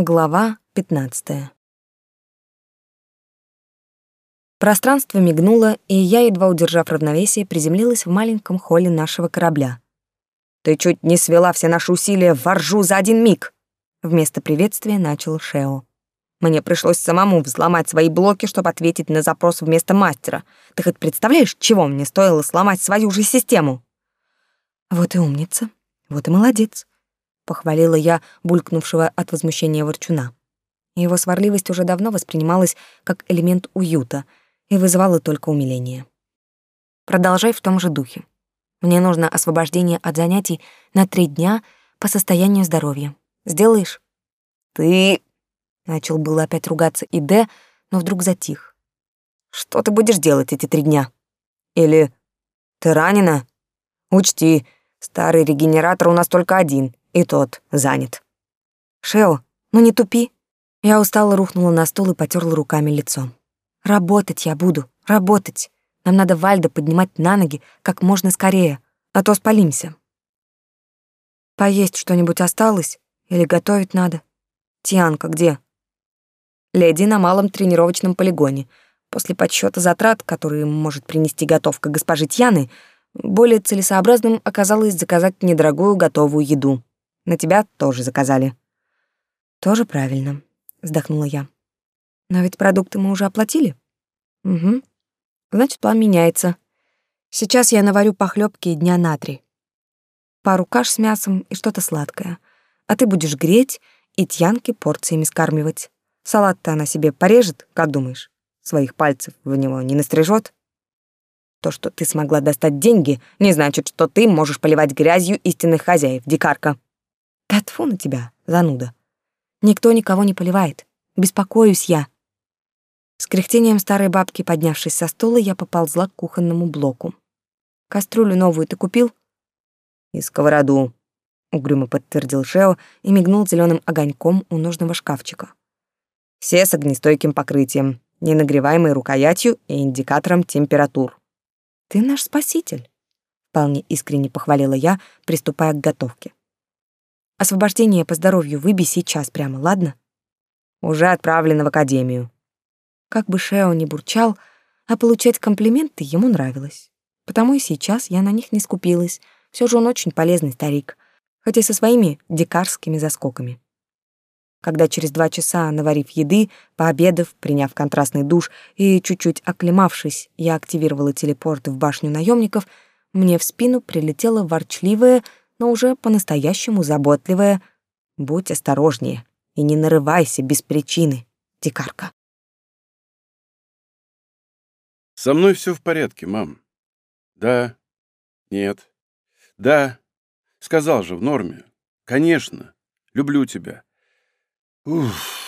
Глава 15. Пространство мигнуло, и я, едва удержав равновесие, приземлилась в маленьком холле нашего корабля. «Ты чуть не свела все наши усилия в воржу за один миг!» Вместо приветствия начал Шео. «Мне пришлось самому взломать свои блоки, чтобы ответить на запрос вместо мастера. Ты хоть представляешь, чего мне стоило сломать свою же систему?» «Вот и умница, вот и молодец», похвалила я булькнувшего от возмущения ворчуна. Его сварливость уже давно воспринималась как элемент уюта и вызывала только умиление. Продолжай в том же духе. Мне нужно освобождение от занятий на три дня по состоянию здоровья. Сделаешь? Ты... Начал было опять ругаться и Д, но вдруг затих. Что ты будешь делать эти три дня? Или ты ранена? Учти, старый регенератор у нас только один, и тот занят. Шео, ну не тупи. Я устало рухнула на стул и потерла руками лицо. Работать я буду, работать. Нам надо Вальда поднимать на ноги как можно скорее, а то спалимся. Поесть что-нибудь осталось или готовить надо? Тианка где? Леди на малом тренировочном полигоне. После подсчета затрат, которые может принести готовка госпожи Тьяны, более целесообразным оказалось заказать недорогую готовую еду. На тебя тоже заказали. Тоже правильно, вздохнула я. Но ведь продукты мы уже оплатили. Угу. Значит, план меняется. Сейчас я наварю похлебки дня на три. Пару каш с мясом и что-то сладкое. А ты будешь греть и тьянки порциями скармливать. Салат-то она себе порежет, как думаешь? Своих пальцев в него не настрижет? То, что ты смогла достать деньги, не значит, что ты можешь поливать грязью истинных хозяев, дикарка. Да тьфу на тебя, зануда. Никто никого не поливает. Беспокоюсь я. С кряхтением старой бабки, поднявшись со стула, я поползла к кухонному блоку. «Кастрюлю новую ты купил?» «И сковороду», — угрюмо подтвердил Шео и мигнул зеленым огоньком у нужного шкафчика. «Все с огнестойким покрытием, ненагреваемой рукоятью и индикатором температур». «Ты наш спаситель», — вполне искренне похвалила я, приступая к готовке. Освобождение по здоровью выбей сейчас прямо, ладно? Уже отправлено в академию. Как бы Шео не бурчал, а получать комплименты ему нравилось. Потому и сейчас я на них не скупилась. Все же он очень полезный старик, хотя и со своими дикарскими заскоками. Когда через два часа, наварив еды, пообедав, приняв контрастный душ и чуть-чуть оклемавшись, я активировала телепорт в башню наемников, мне в спину прилетело ворчливое но уже по-настоящему заботливая «Будь осторожнее и не нарывайся без причины, дикарка». «Со мной все в порядке, мам». «Да». «Нет». «Да». «Сказал же, в норме». «Конечно. Люблю тебя». «Уф».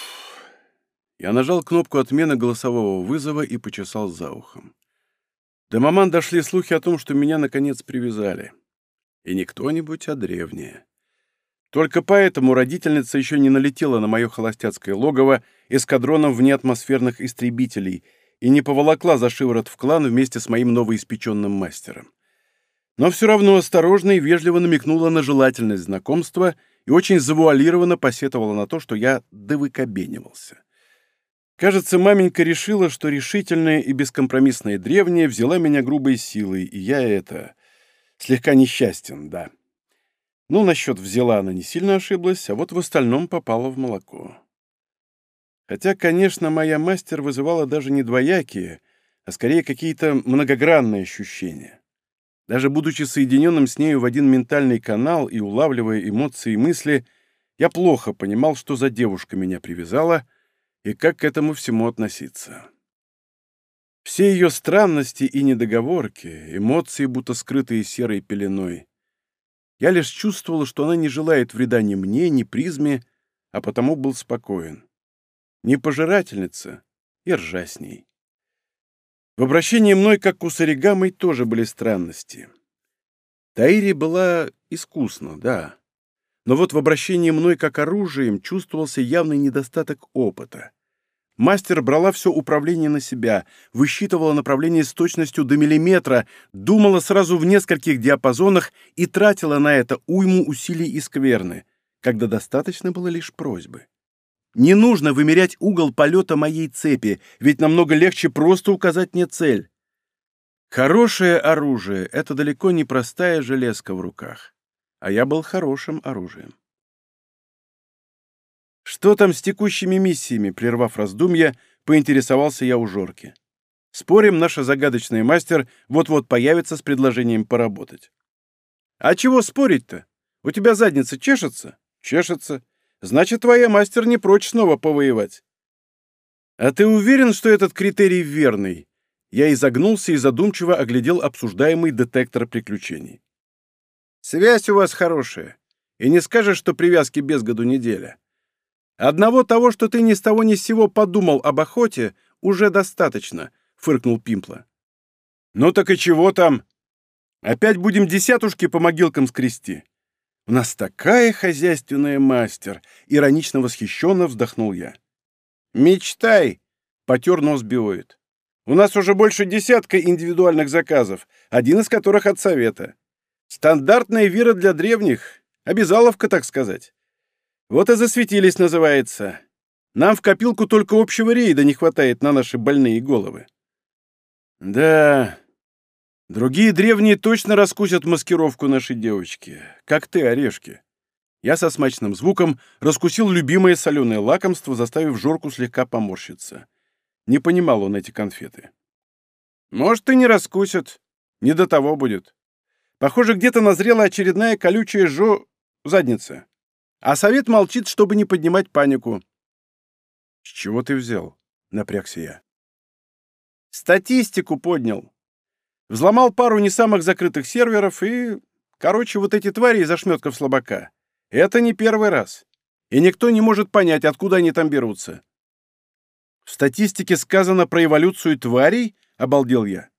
Я нажал кнопку отмены голосового вызова и почесал за ухом. До маман дошли слухи о том, что меня, наконец, привязали. И не кто-нибудь, а древнее. Только поэтому родительница еще не налетела на мое холостяцкое логово эскадроном внеатмосферных истребителей и не поволокла за шиворот в клан вместе с моим новоиспеченным мастером. Но все равно осторожно и вежливо намекнула на желательность знакомства и очень завуалированно посетовала на то, что я довыкобенивался. Кажется, маменька решила, что решительная и бескомпромиссная древняя взяла меня грубой силой, и я это... Слегка несчастен, да. Ну, насчет взяла она не сильно ошиблась, а вот в остальном попала в молоко. Хотя, конечно, моя мастер вызывала даже не двоякие, а скорее какие-то многогранные ощущения. Даже будучи соединенным с нею в один ментальный канал и улавливая эмоции и мысли, я плохо понимал, что за девушка меня привязала и как к этому всему относиться. Все ее странности и недоговорки, эмоции, будто скрытые серой пеленой. Я лишь чувствовал, что она не желает вреда ни мне, ни призме, а потому был спокоен. Не пожирательница, и ржа с ней. В обращении мной, как к Усаригамой, тоже были странности. Таири была искусна, да. Но вот в обращении мной как оружием чувствовался явный недостаток опыта. Мастер брала все управление на себя, высчитывала направление с точностью до миллиметра, думала сразу в нескольких диапазонах и тратила на это уйму усилий и скверны, когда достаточно было лишь просьбы. Не нужно вымерять угол полета моей цепи, ведь намного легче просто указать мне цель. Хорошее оружие — это далеко не простая железка в руках. А я был хорошим оружием. Что там с текущими миссиями, прервав раздумья, поинтересовался я у Жорки. Спорим, наша загадочная мастер вот-вот появится с предложением поработать. А чего спорить-то? У тебя задница чешется? Чешется. Значит, твоя мастер не прочь снова повоевать. А ты уверен, что этот критерий верный? Я изогнулся и задумчиво оглядел обсуждаемый детектор приключений. Связь у вас хорошая. И не скажешь, что привязки без году неделя. Одного того, что ты ни с того ни с сего подумал об охоте, уже достаточно, — фыркнул Пимпла. Ну так и чего там? Опять будем десятушки по могилкам скрести. У нас такая хозяйственная мастер, — иронично восхищенно вздохнул я. Мечтай, — потер нос биоид. У нас уже больше десятка индивидуальных заказов, один из которых от совета. Стандартная вира для древних, обязаловка, так сказать. Вот и засветились, называется. Нам в копилку только общего рейда не хватает на наши больные головы. Да, другие древние точно раскусят маскировку нашей девочки, как ты, орешки. Я со смачным звуком раскусил любимое соленое лакомство, заставив Жорку слегка поморщиться. Не понимал он эти конфеты. Может, и не раскусят. Не до того будет. Похоже, где-то назрела очередная колючая жо... задница. А совет молчит, чтобы не поднимать панику. «С чего ты взял?» — напрягся я. «Статистику поднял. Взломал пару не самых закрытых серверов и... Короче, вот эти твари из ошметков слабака. Это не первый раз. И никто не может понять, откуда они там берутся. В статистике сказано про эволюцию тварей? Обалдел я.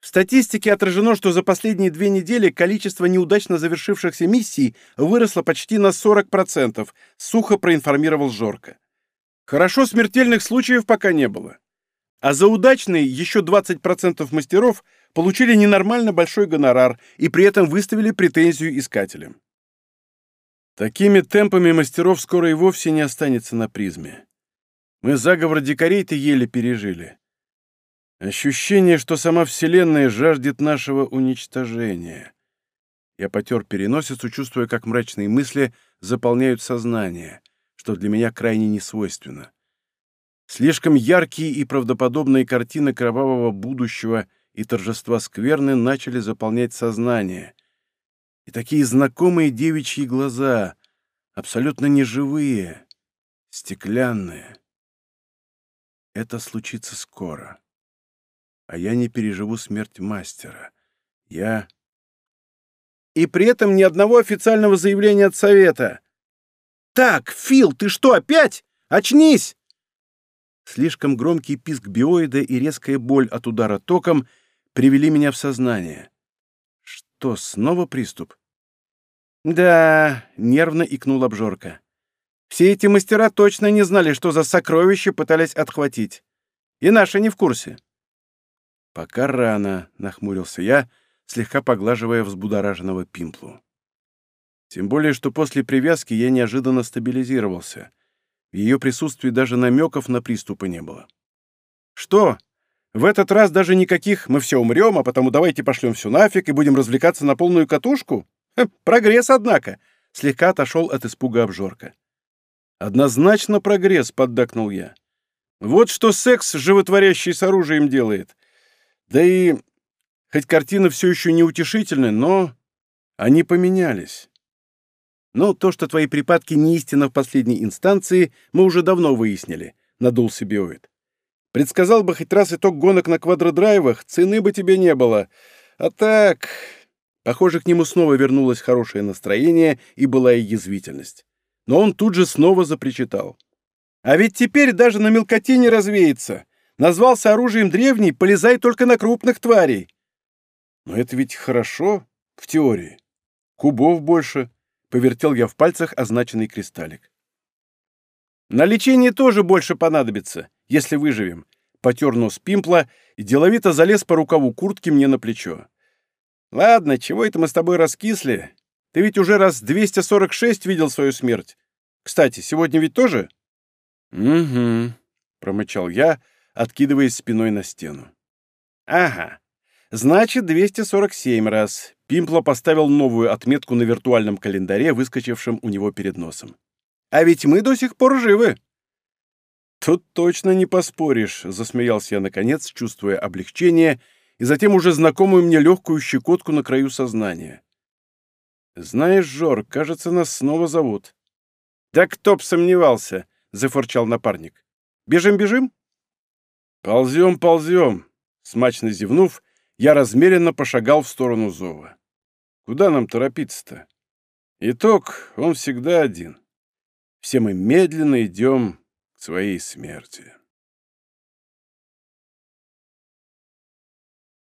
В статистике отражено, что за последние две недели количество неудачно завершившихся миссий выросло почти на 40%, сухо проинформировал Жорка. Хорошо, смертельных случаев пока не было. А за удачные еще 20% мастеров получили ненормально большой гонорар и при этом выставили претензию искателям. Такими темпами мастеров скоро и вовсе не останется на призме. Мы заговор дикарей-то еле пережили. Ощущение, что сама Вселенная жаждет нашего уничтожения. Я потер переносицу, чувствуя, как мрачные мысли заполняют сознание, что для меня крайне несвойственно. Слишком яркие и правдоподобные картины кровавого будущего и торжества скверны начали заполнять сознание. И такие знакомые девичьи глаза, абсолютно неживые, стеклянные. Это случится скоро. А я не переживу смерть мастера. Я... И при этом ни одного официального заявления от совета. «Так, Фил, ты что, опять? Очнись!» Слишком громкий писк биоида и резкая боль от удара током привели меня в сознание. Что, снова приступ? «Да», — нервно икнул обжорка. Все эти мастера точно не знали, что за сокровища пытались отхватить. И наши не в курсе. «Пока рано», — нахмурился я, слегка поглаживая взбудораженного пимплу. Тем более, что после привязки я неожиданно стабилизировался. В ее присутствии даже намеков на приступы не было. «Что? В этот раз даже никаких «мы все умрем, а потому давайте пошлем все нафиг и будем развлекаться на полную катушку»? Ха, прогресс, однако!» — слегка отошел от испуга обжорка. «Однозначно прогресс», — поддакнул я. «Вот что секс, животворящий с оружием, делает. Да и хоть картина все еще неутешительная, но они поменялись. Но то, что твои припадки не истина в последней инстанции, мы уже давно выяснили», — надулся биоид. «Предсказал бы хоть раз итог гонок на квадродрайвах, цены бы тебе не было. А так...» Похоже, к нему снова вернулось хорошее настроение и была и язвительность но он тут же снова запричитал. «А ведь теперь даже на мелкоте не развеется. Назвался оружием древний, полезай только на крупных тварей». «Но это ведь хорошо, в теории. Кубов больше», — повертел я в пальцах означенный кристаллик. «На лечение тоже больше понадобится, если выживем», — потер нос пимпла и деловито залез по рукаву куртки мне на плечо. «Ладно, чего это мы с тобой раскисли? Ты ведь уже раз 246 видел свою смерть. Кстати, сегодня ведь тоже? «Угу», — промычал я, откидываясь спиной на стену. «Ага. Значит, 247 раз». Пимпло поставил новую отметку на виртуальном календаре, выскочившем у него перед носом. «А ведь мы до сих пор живы!» «Тут точно не поспоришь», — засмеялся я наконец, чувствуя облегчение и затем уже знакомую мне легкую щекотку на краю сознания. «Знаешь, Жор, кажется, нас снова зовут». «Да кто б сомневался!» — зафорчал напарник. «Бежим, бежим?» «Ползем, ползем!» Смачно зевнув, я размеренно пошагал в сторону зова. «Куда нам торопиться-то?» Итог, он всегда один. Все мы медленно идем к своей смерти.